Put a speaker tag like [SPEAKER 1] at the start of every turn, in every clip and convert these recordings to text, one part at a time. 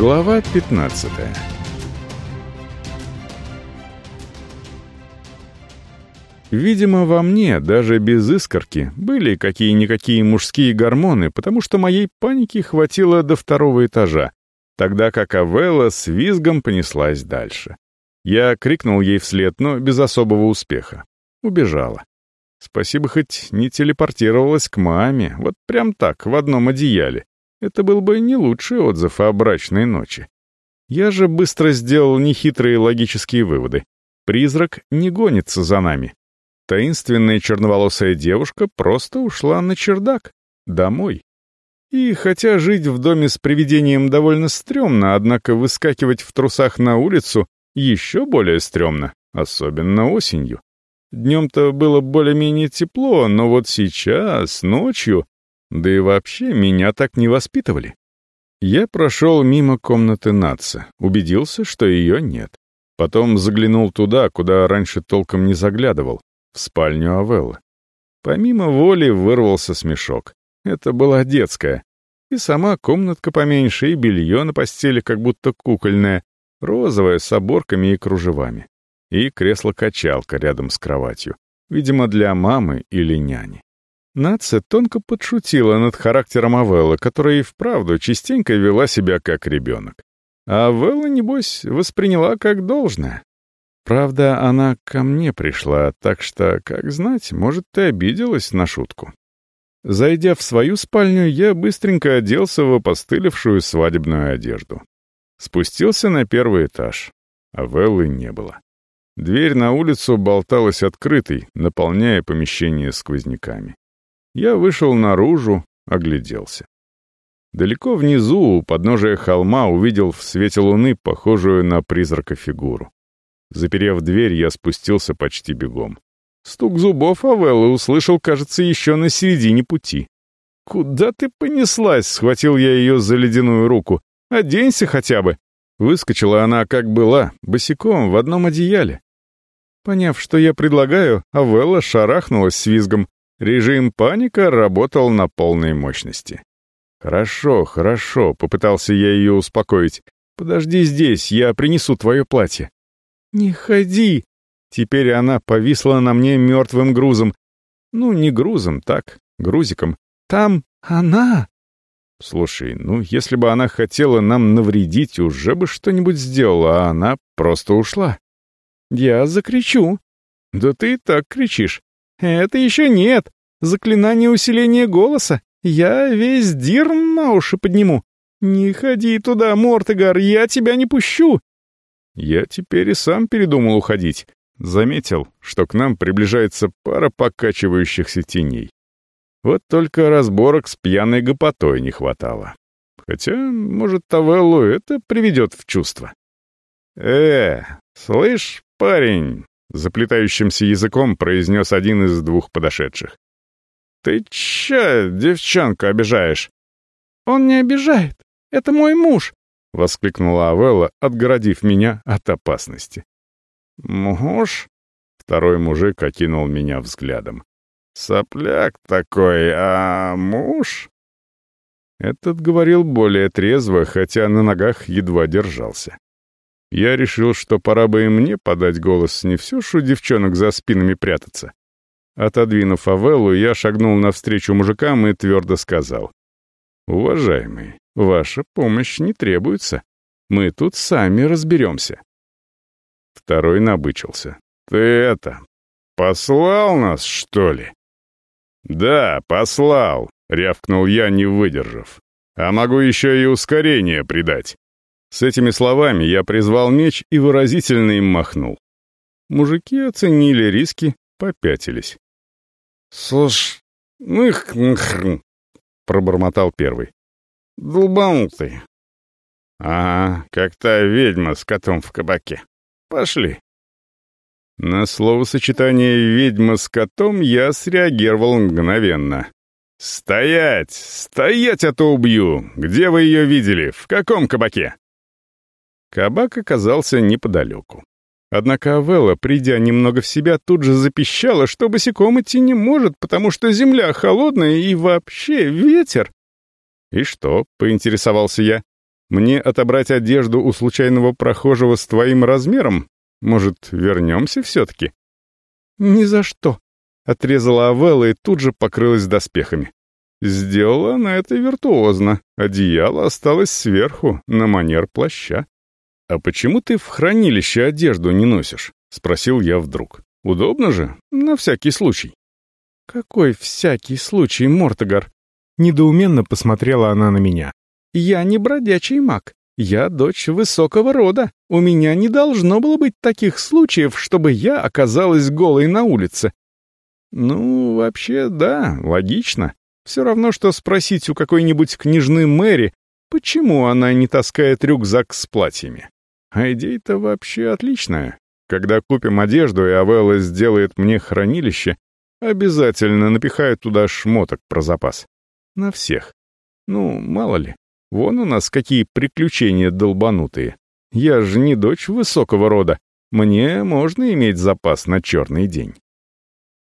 [SPEAKER 1] Глава 15 Видимо, во мне, даже без искорки, были какие-никакие мужские гормоны, потому что моей паники хватило до второго этажа, тогда как Авелла с визгом понеслась дальше. Я крикнул ей вслед, но без особого успеха. Убежала. Спасибо, хоть не телепортировалась к маме, вот прям так, в одном одеяле. Это был бы не лучший отзыв о брачной ночи. Я же быстро сделал нехитрые логические выводы. Призрак не гонится за нами. Таинственная черноволосая девушка просто ушла на чердак, домой. И хотя жить в доме с привидением довольно стрёмно, однако выскакивать в трусах на улицу еще более стрёмно, особенно осенью. Днем-то было более-менее тепло, но вот сейчас, ночью, да и вообще меня так не воспитывали. Я прошел мимо комнаты Натса, убедился, что ее нет. Потом заглянул туда, куда раньше толком не заглядывал, в спальню Авеллы. Помимо воли вырвался смешок. Это была детская. И сама комнатка поменьше, и белье на постели как будто кукольное, розовое с оборками и кружевами и кресло-качалка рядом с кроватью, видимо, для мамы или няни. Нация тонко подшутила над характером Авеллы, которая и вправду частенько вела себя как ребенок. А Авелла, небось, восприняла как должное. Правда, она ко мне пришла, так что, как знать, может, ты обиделась на шутку. Зайдя в свою спальню, я быстренько оделся в опостылевшую свадебную одежду. Спустился на первый этаж. а Веллы не было. Дверь на улицу болталась открытой, наполняя помещение сквозняками. Я вышел наружу, огляделся. Далеко внизу, у подножия холма, увидел в свете луны похожую на призрака фигуру. Заперев дверь, я спустился почти бегом. Стук зубов Авеллы услышал, кажется, еще на середине пути. «Куда ты понеслась?» — схватил я ее за ледяную руку. «Оденься хотя бы!» Выскочила она, как была, босиком, в одном одеяле. Поняв, что я предлагаю, Авелла шарахнулась с визгом. Режим паника работал на полной мощности. «Хорошо, хорошо», — попытался я ее успокоить. «Подожди здесь, я принесу твое платье». «Не ходи!» Теперь она повисла на мне мертвым грузом. Ну, не грузом, так, грузиком. «Там она!» Слушай, ну, если бы она хотела нам навредить, уже бы что-нибудь сделала, а она просто ушла. Я закричу. Да ты так кричишь. Это еще нет. Заклинание усиления голоса. Я весь дир на уши подниму. Не ходи туда, Мортегар, я тебя не пущу. Я теперь и сам передумал уходить. Заметил, что к нам приближается пара покачивающихся теней. Вот только разборок с пьяной гопотой не хватало. Хотя, может, Тавеллу это приведет в чувство. «Э, слышь, парень!» — заплетающимся языком произнес один из двух подошедших. «Ты чё девчонку обижаешь?» «Он не обижает. Это мой муж!» — воскликнула Авелла, отгородив меня от опасности. «Муж?» — второй мужик окинул меня взглядом. Сопляк такой, а муж?» Этот говорил более трезво, хотя на ногах едва держался. Я решил, что пора бы и мне подать голос, не все ж у девчонок за спинами прятаться. Отодвинув Авеллу, я шагнул навстречу мужикам и твердо сказал. «Уважаемый, ваша помощь не требуется. Мы тут сами разберемся». Второй набычился. «Ты это, послал нас, что ли?» «Да, послал», — рявкнул я, не выдержав. «А могу еще и ускорение придать». С этими словами я призвал меч и выразительно им махнул. Мужики оценили риски, попятились. «Слушай, ну их хрен», — пробормотал первый. «Долбанутый». «Ага, как та ведьма с котом в кабаке. Пошли». На словосочетание «ведьма с котом» я среагировал мгновенно. «Стоять! Стоять, а то убью! Где вы ее видели? В каком кабаке?» Кабак оказался неподалеку. Однако Авелла, придя немного в себя, тут же запищала, что босиком идти не может, потому что земля холодная и вообще ветер. «И что?» — поинтересовался я. Мне отобрать одежду у случайного прохожего с твоим размером? Может, вернемся все-таки?»
[SPEAKER 2] «Ни за что», — отрезала Авелла и тут же покрылась доспехами.
[SPEAKER 1] Сделала она это виртуозно. Одеяло осталось сверху, на манер плаща. «А почему ты в хранилище одежду не носишь?» — спросил я вдруг. «Удобно же, на всякий случай».
[SPEAKER 2] «Какой всякий случай, Мортогар?» Недоуменно посмотрела она на меня. «Я не бродячий маг. Я дочь высокого рода. У меня не должно было быть таких случаев, чтобы я оказалась голой на улице».
[SPEAKER 1] «Ну, вообще, да, логично. Все равно, что спросить у какой-нибудь княжны Мэри, почему она не таскает рюкзак с платьями. А идея-то вообще отличная. Когда купим одежду, и Авелла сделает мне хранилище, обязательно напихаю туда шмоток про запас. На всех. Ну, мало ли. Вон у нас какие приключения долбанутые. Я же не дочь высокого рода. Мне можно иметь запас на черный день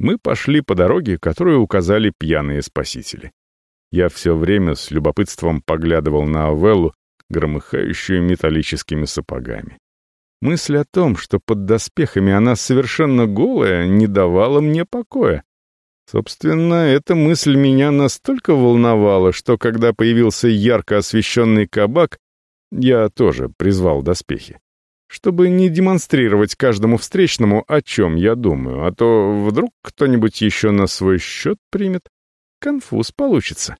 [SPEAKER 1] мы пошли по дороге, которую указали пьяные спасители. Я все время с любопытством поглядывал на Авеллу, громыхающую металлическими сапогами. Мысль о том, что под доспехами она совершенно голая, не давала мне покоя. Собственно, эта мысль меня настолько волновала, что когда появился ярко освещенный кабак, я тоже призвал доспехи чтобы не демонстрировать каждому встречному, о чем я думаю, а то вдруг кто-нибудь еще на свой счет примет. Конфуз получится.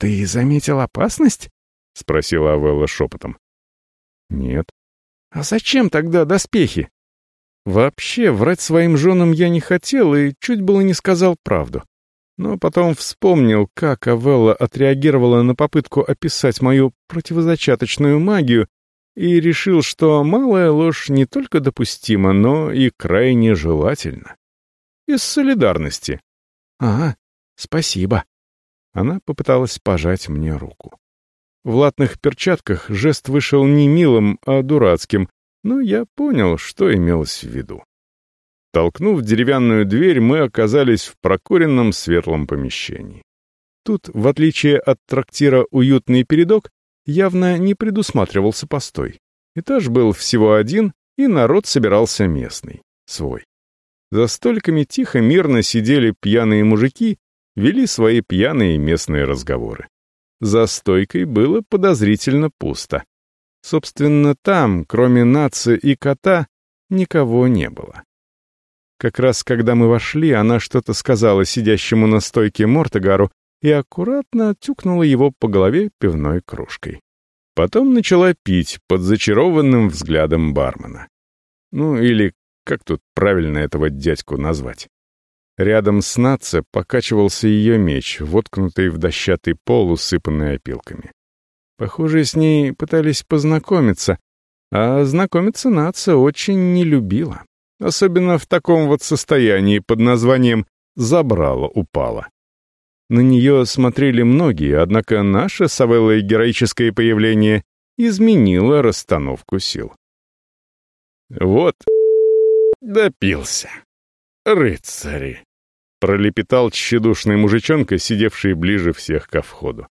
[SPEAKER 2] «Ты заметил опасность?» — спросила Авелла шепотом.
[SPEAKER 1] «Нет».
[SPEAKER 2] «А зачем тогда доспехи?»
[SPEAKER 1] Вообще, врать своим женам я не хотел и чуть было не сказал правду. Но потом вспомнил, как Авелла отреагировала на попытку описать мою противозачаточную магию и решил, что малая ложь не только допустима, но и крайне желательна. Из солидарности.
[SPEAKER 2] «Ага, спасибо».
[SPEAKER 1] Она попыталась пожать мне руку. В латных перчатках жест вышел не милым, а дурацким, но я понял, что имелось в виду. Толкнув деревянную дверь, мы оказались в прокуренном светлом помещении. Тут, в отличие от трактира «Уютный передок», явно не предусматривался постой. Этаж был всего один, и народ собирался местный, свой. За столиками тихо, мирно сидели пьяные мужики, вели свои пьяные местные разговоры. За стойкой было подозрительно пусто. Собственно, там, кроме нации и кота, никого не было. Как раз когда мы вошли, она что-то сказала сидящему на стойке Мортогару, и аккуратно тюкнула его по голове пивной кружкой. Потом начала пить под зачарованным взглядом бармена. Ну или как тут правильно этого дядьку назвать? Рядом с Натце покачивался ее меч, воткнутый в дощатый пол, усыпанный опилками. Похоже, с ней пытались познакомиться, а знакомиться Натца очень не любила. Особенно в таком вот состоянии под названием «забрало упало». На нее смотрели многие, однако наше с Авеллой героическое появление изменило расстановку сил. «Вот, допился. Рыцари!» — пролепетал тщедушный мужичонка, сидевший ближе всех ко входу.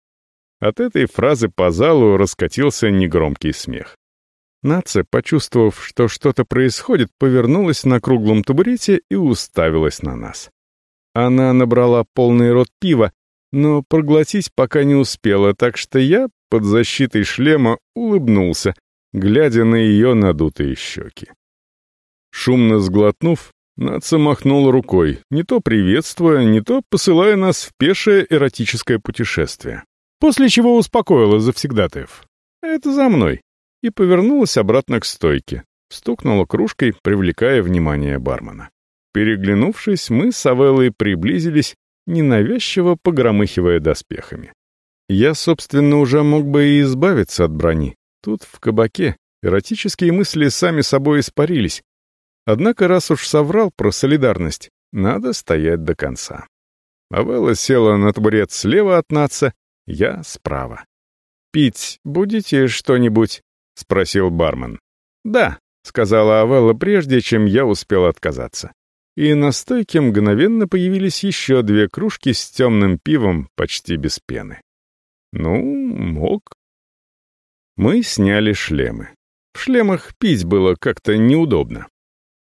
[SPEAKER 1] От этой фразы по залу раскатился негромкий смех. Наца, почувствовав, что что-то происходит, повернулась на круглом табурете и уставилась на нас. Она набрала полный рот пива, но проглотить пока не успела, так что я, под защитой шлема, улыбнулся, глядя на ее надутые щеки. Шумно сглотнув, Наца махнул рукой, не то приветствуя, не то посылая нас в пешее эротическое путешествие. После чего успокоила завсегдатаев. «Это за мной», и повернулась обратно к стойке, стукнула кружкой, привлекая внимание бармена. Переглянувшись, мы с Авеллой приблизились, ненавязчиво погромыхивая доспехами. Я, собственно, уже мог бы и избавиться от брони. Тут, в кабаке, эротические мысли сами собой испарились. Однако, раз уж соврал про солидарность, надо стоять до конца. Авелла села на табурет слева от наца, я справа. «Пить будете что-нибудь?» — спросил бармен. «Да», — сказала Авелла прежде, чем я успел отказаться и на стойке мгновенно появились еще две кружки с темным пивом почти без пены. Ну, мог. Мы сняли шлемы. В шлемах пить было как-то неудобно.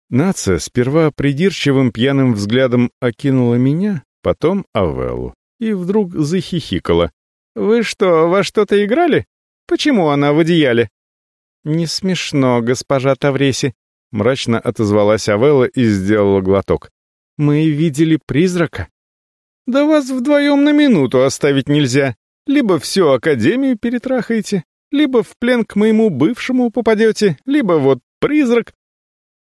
[SPEAKER 1] Нация сперва придирчивым пьяным взглядом окинула меня, потом Авеллу, и вдруг захихикала. «Вы что, во что-то играли? Почему она в одеяле?» «Не смешно, госпожа Тавреси», — мрачно отозвалась Авелла и сделала глоток. «Мы видели призрака». «Да вас вдвоем на минуту оставить нельзя. Либо всю Академию перетрахаете, либо в плен к моему бывшему попадете, либо вот призрак».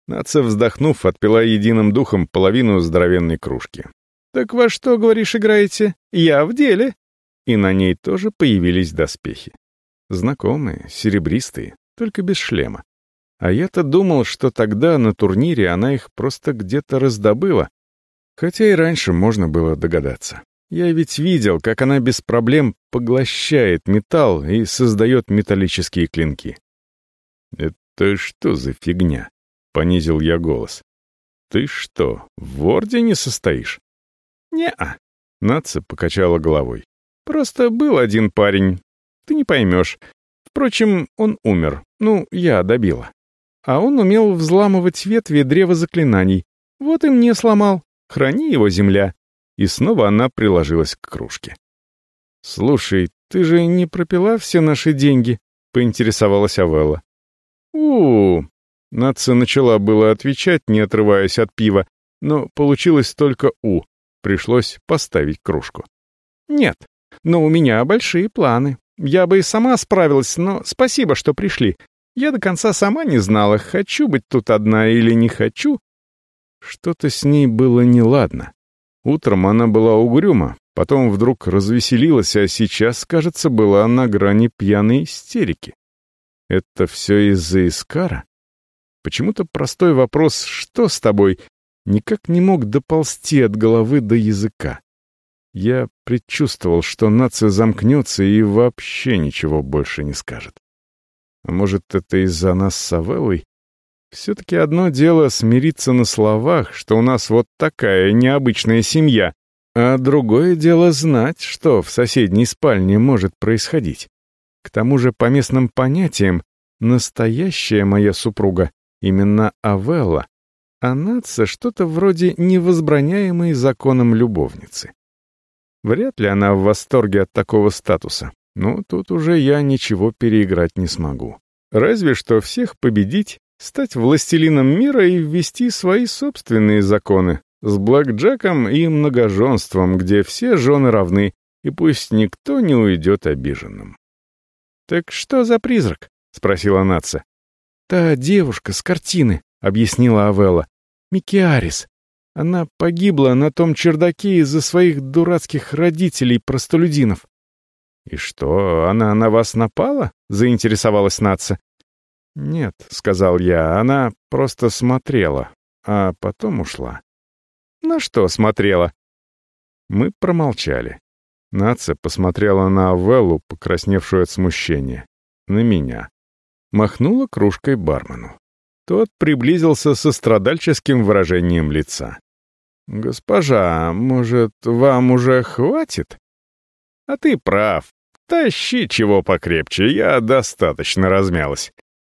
[SPEAKER 1] Наца, вздохнув, отпила единым духом половину здоровенной кружки. «Так во что, говоришь, играете? Я в деле!» И на ней тоже появились доспехи. Знакомые, серебристые, только без шлема. А я-то думал, что тогда на турнире она их просто где-то раздобыла. Хотя и раньше можно было догадаться. Я ведь видел, как она без проблем поглощает металл и создает металлические клинки. «Это что за фигня?» — понизил я голос. «Ты что, в ордене состоишь?» «Не-а», — Натса покачала головой. «Просто был один парень. Ты не поймешь. Впрочем, он умер. Ну, я добила. А он умел взламывать ветви древа заклинаний. Вот и мне сломал. Храни его, земля и снова она приложилась к кружке. «Слушай, ты же не пропила все наши деньги?» — поинтересовалась Авелла. у, -у, Натса начала было отвечать, не отрываясь от пива, но получилось только «у». Пришлось поставить кружку. «Нет, но у меня большие планы. Я бы и сама справилась, но спасибо, что пришли. Я до конца сама не знала, хочу быть тут одна или не хочу». Что-то с ней было неладно. Утром она была угрюма, потом вдруг развеселилась, а сейчас, кажется, была на грани пьяной истерики. Это все из-за Искара? Почему-то простой вопрос «что с тобой?» никак не мог доползти от головы до языка. Я предчувствовал, что нация замкнется и вообще ничего больше не скажет. А может, это из-за нас с Савеллой? Все-таки одно дело смириться на словах, что у нас вот такая необычная семья, а другое дело знать, что в соседней спальне может происходить. К тому же, по местным понятиям, настоящая моя супруга именно Авелла, а Натса что-то вроде невозбраняемой законом любовницы. Вряд ли она в восторге от такого статуса, но тут уже я ничего переиграть не смогу. Разве что всех победить стать властелином мира и ввести свои собственные законы с блэкджеком и многоженством, где все жены равны, и пусть никто не уйдет обиженным. «Так что за призрак?» — спросила Натса. «Та девушка с картины», — объяснила Авелла. «Микиарис. Она погибла на том чердаке из-за своих дурацких родителей-простолюдинов». «И что, она на вас напала?» — заинтересовалась Натса. «Нет», — сказал я, — «она просто смотрела, а потом ушла». «На что смотрела?» Мы промолчали. Наца посмотрела на Авеллу, покрасневшую от смущения. На меня. Махнула кружкой бармену. Тот приблизился со страдальческим выражением лица. «Госпожа, может, вам уже хватит?» «А ты прав. Тащи чего покрепче, я достаточно размялась.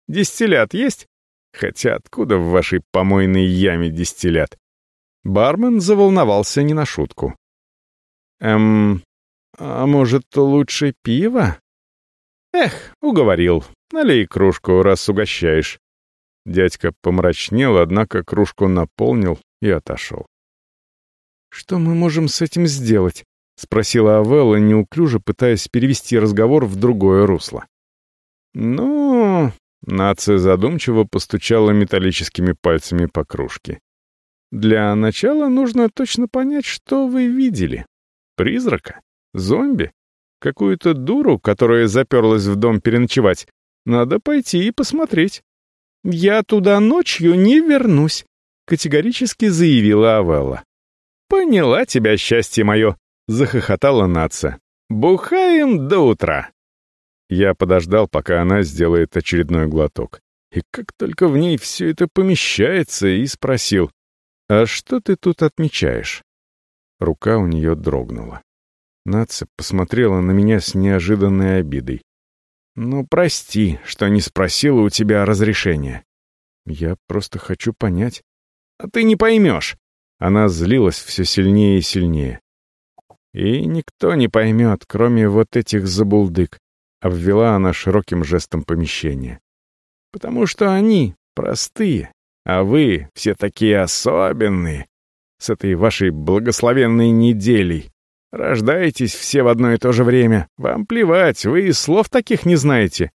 [SPEAKER 1] Дистиллят есть? Хотя откуда в вашей помойной яме дистиллят? Бармен заволновался не на шутку. Эм, а может, лучше пиво? Эх, уговорил. Налей кружку, раз угощаешь. Дядька помрачнел, однако кружку наполнил и отошел. «Что мы можем с этим сделать?» — спросила Авелла, неуклюже пытаясь перевести разговор в другое русло. «Ну, Нация задумчиво постучала металлическими пальцами по кружке. «Для начала нужно точно понять, что вы видели. Призрака? Зомби? Какую-то дуру, которая заперлась в дом переночевать? Надо пойти и посмотреть». «Я туда ночью не вернусь», — категорически заявила Авелла. «Поняла тебя, счастье мое», — захохотала нация. «Бухаем до утра». Я подождал, пока она сделает очередной глоток. И как только в ней все это помещается, и спросил, «А что ты тут отмечаешь?» Рука у нее дрогнула. Нация посмотрела на меня с неожиданной обидой. Ну, прости, что не спросила у тебя разрешения.
[SPEAKER 2] Я просто хочу понять.
[SPEAKER 1] А ты не поймешь. Она злилась все сильнее и сильнее. И никто не поймет, кроме вот этих забулдык, обвела она широким жестом помещения. Потому что они простые, а вы все такие особенные. С этой вашей благословенной неделей. Рождаетесь все в одно и то же время. Вам плевать, вы и слов таких не знаете.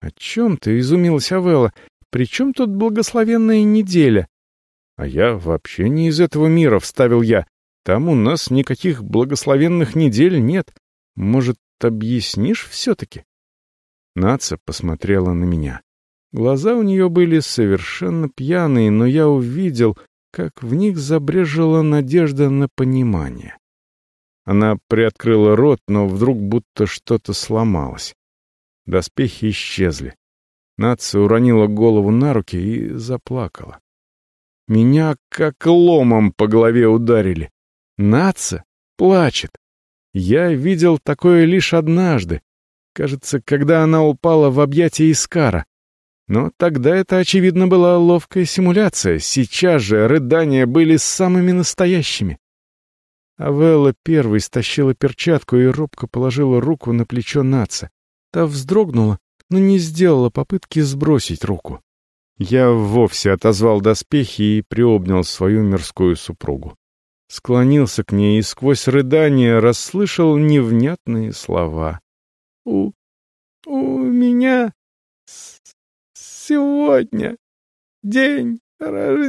[SPEAKER 2] «О чем ты?» — изумилась Авелла. «При чем тут благословенная неделя?»
[SPEAKER 1] «А я вообще не из этого мира», — вставил я. «Там у нас никаких благословенных недель нет. Может, объяснишь все-таки?» Наца посмотрела на меня. Глаза у нее были совершенно пьяные, но я увидел, как в них забрежила надежда на понимание. Она приоткрыла рот, но вдруг будто что-то сломалось. Доспехи исчезли. Нация уронила голову на руки и заплакала. Меня как ломом по голове ударили. Наца плачет. Я видел такое лишь однажды. Кажется, когда она упала в объятия Искара. Но тогда это, очевидно, была ловкая симуляция. Сейчас же рыдания были самыми настоящими. Авелла первой стащила перчатку и робко положила руку на плечо Наца. Та вздрогнула, но не сделала попытки сбросить руку. Я вовсе отозвал доспехи и приобнял свою мирскую супругу. Склонился к ней и сквозь рыдание расслышал невнятные слова. «У... у меня сегодня день рождения!»